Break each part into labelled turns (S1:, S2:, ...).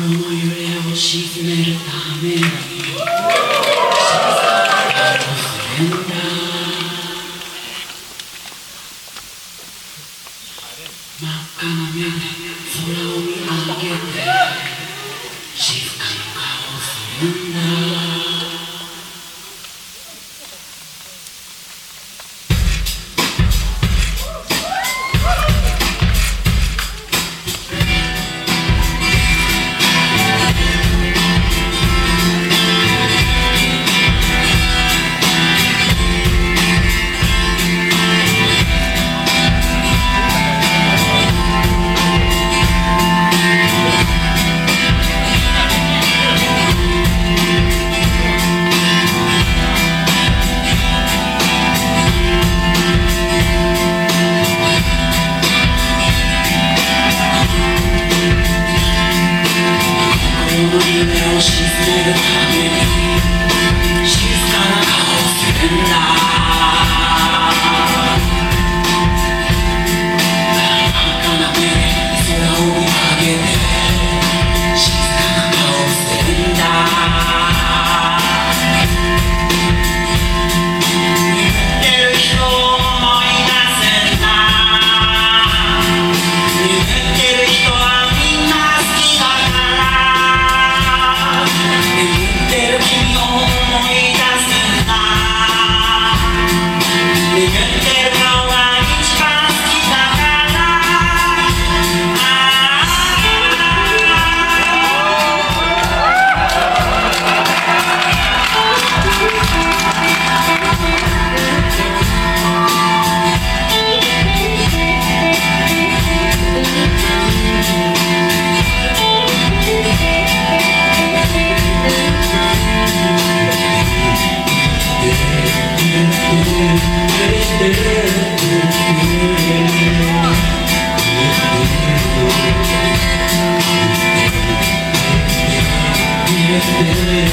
S1: 心の揺れを沈めるために。真っ赤な目で空を見上げて静かに顔るんだ Yeah.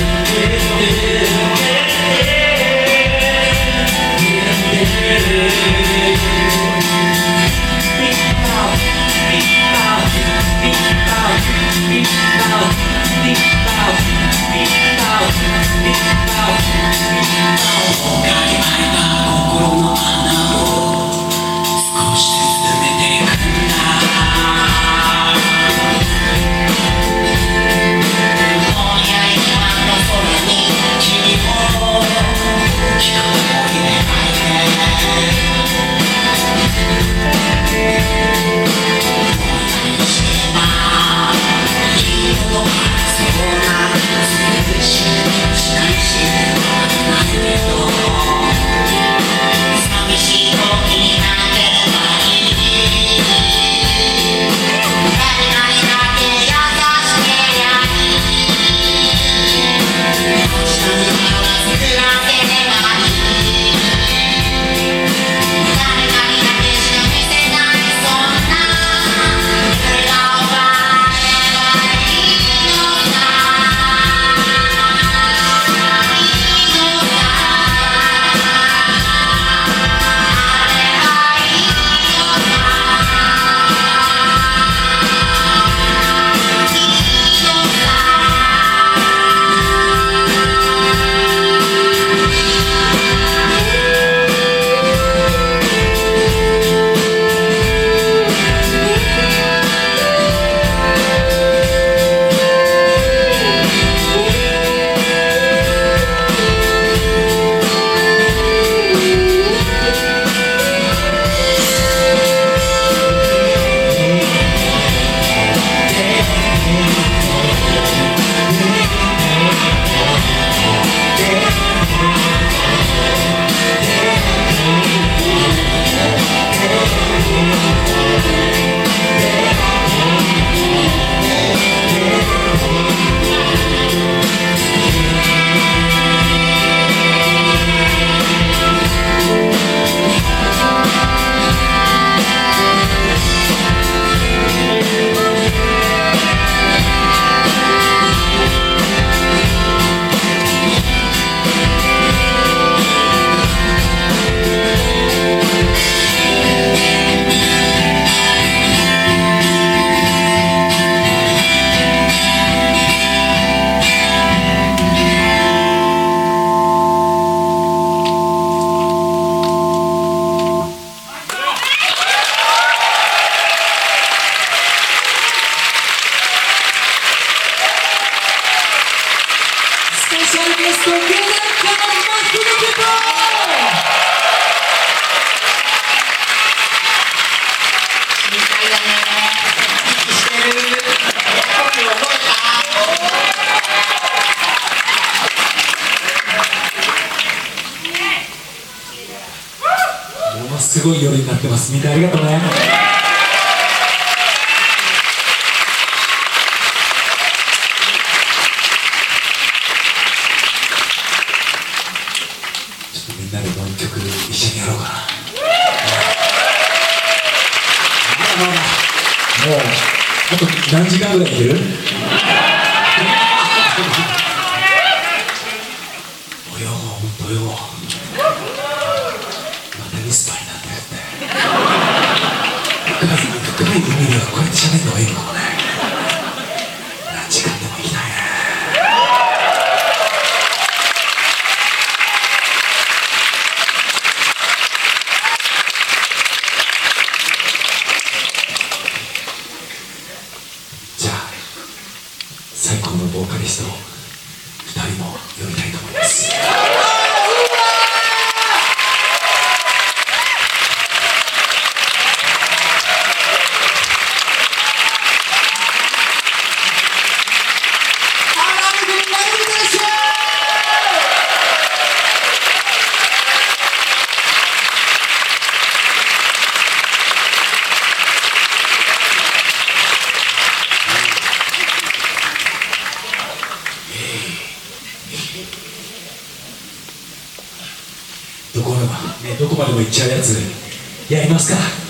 S1: ごい夜になってます。みんなありがとうね。ちょっとみんなでもう一曲一緒にやろうかな。まあまあまあ。もうあと何時間ぐらいいけるおよほんとよまたリスパになってるって深い深い海ではこうやって喋るのがいいのかもね何時間でも行きたいねじゃあ最高のボーカリストを2人も呼びたいと思いますどこまでも、ね、どこまでも行っちゃうやつやりますか。